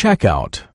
checkout.